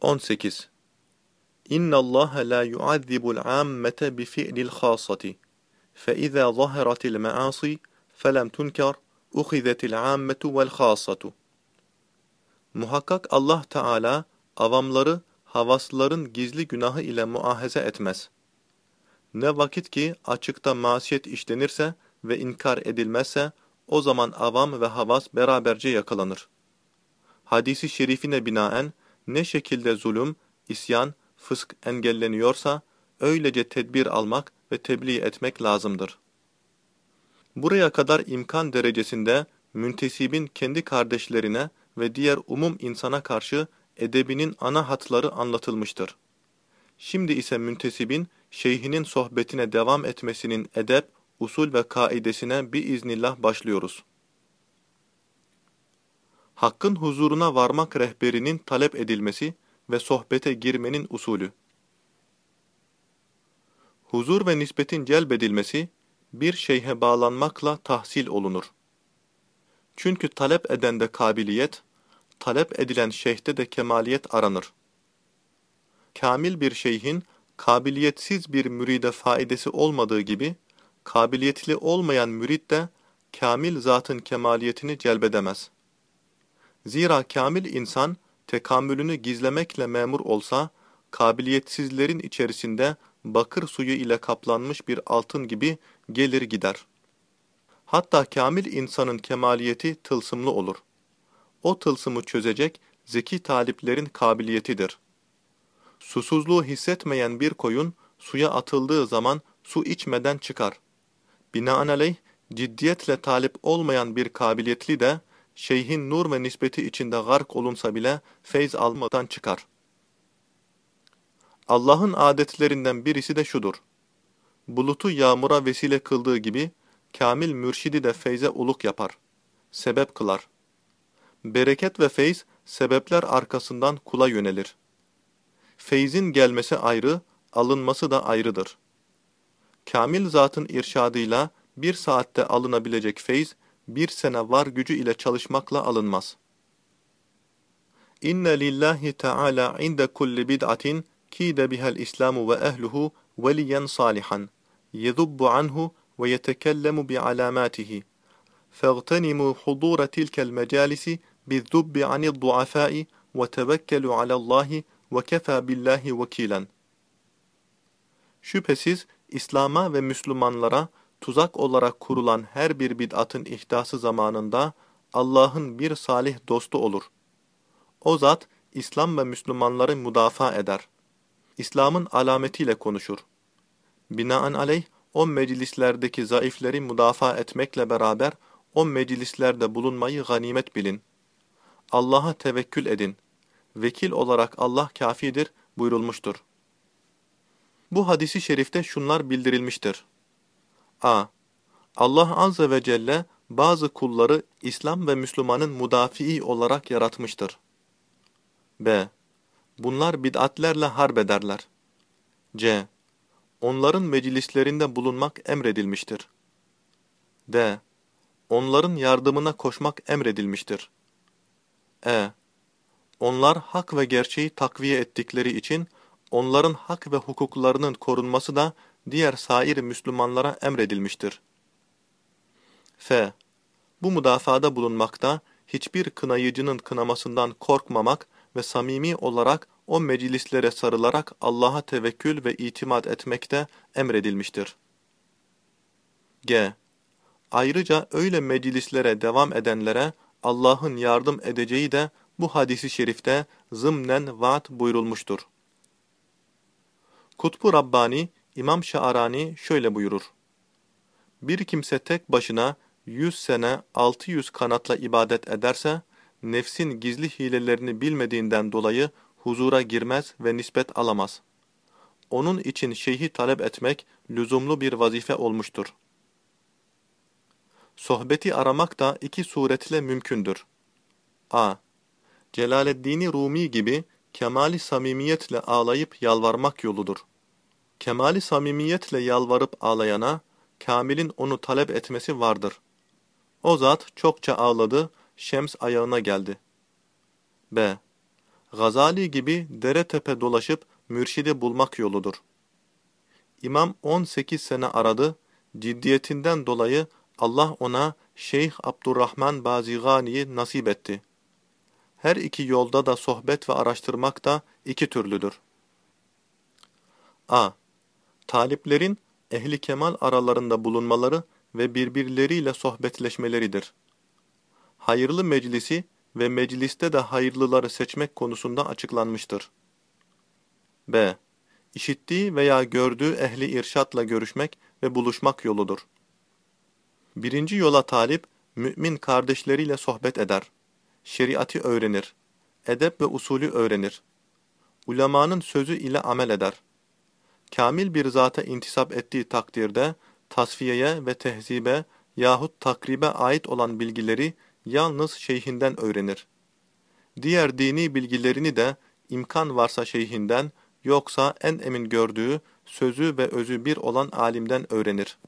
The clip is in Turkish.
18. İnna Allah la yuazibul ammete bi fi'lil khasati. Fe iza zaharatil maasi felem tunkar uhizetil ammetu vel khasatu. Muhakkak Allah Teala avamları havasların gizli günahı ile muahaze etmez. Ne vakit ki açıkta masiyet işlenirse ve inkar edilmezse o zaman avam ve havas beraberce yakalanır. Hadisi şerifine binaen ne şekilde zulüm, isyan, fısk engelleniyorsa öylece tedbir almak ve tebliğ etmek lazımdır. Buraya kadar imkan derecesinde müntesibin kendi kardeşlerine ve diğer umum insana karşı edebinin ana hatları anlatılmıştır. Şimdi ise müntesibin şeyhinin sohbetine devam etmesinin edep, usul ve kaidesine biiznillah başlıyoruz. Hakkın huzuruna varmak rehberinin talep edilmesi ve sohbete girmenin usulü. Huzur ve nispetin celbedilmesi, bir şeyhe bağlanmakla tahsil olunur. Çünkü talep edende kabiliyet, talep edilen şeyhte de kemaliyet aranır. Kamil bir şeyhin, kabiliyetsiz bir müride faidesi olmadığı gibi, kabiliyetli olmayan mürid de, kamil zatın kemaliyetini celbedemez. Zira kamil insan, tekamülünü gizlemekle memur olsa, kabiliyetsizlerin içerisinde bakır suyu ile kaplanmış bir altın gibi gelir gider. Hatta kamil insanın kemaliyeti tılsımlı olur. O tılsımı çözecek zeki taliplerin kabiliyetidir. Susuzluğu hissetmeyen bir koyun suya atıldığı zaman su içmeden çıkar. Binaenaleyh ciddiyetle talip olmayan bir kabiliyetli de şeyhin nur ve nispeti içinde gark olunsa bile feyz almadan çıkar. Allah'ın adetlerinden birisi de şudur. Bulutu yağmura vesile kıldığı gibi, kamil mürşidi de feyze uluk yapar. Sebep kılar. Bereket ve feyz, sebepler arkasından kula yönelir. Feyzin gelmesi ayrı, alınması da ayrıdır. Kamil zatın irşadıyla bir saatte alınabilecek feyz, bir sene var gücü ile çalışmakla alınmaz. İnne lillahi teala inde kulli bid'atin kide bihel İslamu ve ehluhu veliyen salihan yedubbu anhu ve yetekellemu bi alamatihi فاغتنموا حضور تلك المجالس بالذب عن الضعفاء وتوكلوا على الله وكفى بالله وكيلا Şüphesiz İslam'a ve Müslümanlara tuzak olarak kurulan her bir bid'atın ihdası zamanında Allah'ın bir salih dostu olur. O zat İslam ve Müslümanları müdafaa eder. İslam'ın alametiyle konuşur. Binaenaleyh o meclislerdeki zayıfleri müdafaa etmekle beraber o meclislerde bulunmayı ganimet bilin. Allah'a tevekkül edin. Vekil olarak Allah kafidir buyurulmuştur. Bu hadisi şerifte şunlar bildirilmiştir. A. Allah Azze ve Celle bazı kulları İslam ve Müslümanın mudafii olarak yaratmıştır. b. Bunlar bid'atlerle harbederler. c. Onların meclislerinde bulunmak emredilmiştir. d. Onların yardımına koşmak emredilmiştir. e. Onlar hak ve gerçeği takviye ettikleri için onların hak ve hukuklarının korunması da diğer sair Müslümanlara emredilmiştir. F. Bu müdafada bulunmakta hiçbir kınayıcının kınamasından korkmamak ve samimi olarak o meclislere sarılarak Allah'a tevekkül ve itimat etmekte emredilmiştir. G. Ayrıca öyle meclislere devam edenlere Allah'ın yardım edeceği de bu hadisi şerifte zımnen vaat buyurulmuştur. Kutbu Rabbani, İmam Şaarani şöyle buyurur. Bir kimse tek başına yüz sene altı yüz kanatla ibadet ederse, nefsin gizli hilelerini bilmediğinden dolayı huzura girmez ve nispet alamaz. Onun için şeyhi talep etmek lüzumlu bir vazife olmuştur. Sohbeti aramak da iki suretle mümkündür. a. Celaleddin Rumi gibi kemali samimiyetle ağlayıp yalvarmak yoludur. Kemali samimiyetle yalvarıp ağlayana, Kamil'in onu talep etmesi vardır. O zat çokça ağladı, Şems ayağına geldi. B. Gazali gibi dere tepe dolaşıp mürşidi bulmak yoludur. İmam 18 sene aradı, ciddiyetinden dolayı Allah ona Şeyh Abdurrahman Bazigani'yi nasip etti. Her iki yolda da sohbet ve araştırmak da iki türlüdür. A. Taliplerin ehli kemal aralarında bulunmaları ve birbirleriyle sohbetleşmeleridir. Hayırlı meclisi ve mecliste de hayırlıları seçmek konusunda açıklanmıştır. B. İşittiği veya gördüğü ehli irşatla görüşmek ve buluşmak yoludur. Birinci yola talip, mümin kardeşleriyle sohbet eder. Şeriatı öğrenir. Edep ve usulü öğrenir. Ulemanın sözü ile amel eder. Kamil bir zata intisap ettiği takdirde, tasfiyeye ve tehzibe yahut takribe ait olan bilgileri yalnız şeyhinden öğrenir. Diğer dini bilgilerini de imkan varsa şeyhinden, yoksa en emin gördüğü, sözü ve özü bir olan alimden öğrenir.